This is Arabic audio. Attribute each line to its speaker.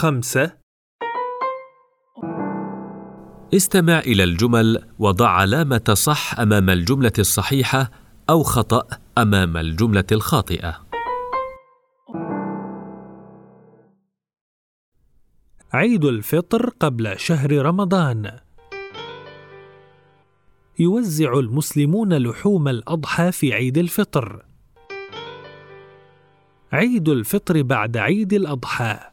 Speaker 1: خمسة.
Speaker 2: استمع إلى الجمل وضع علامة صح أمام الجملة الصحيحة أو خطأ أمام الجملة الخاطئة.
Speaker 1: عيد الفطر قبل شهر رمضان. يوزع المسلمون لحوم الأضحى في عيد الفطر. عيد الفطر بعد عيد الأضحى.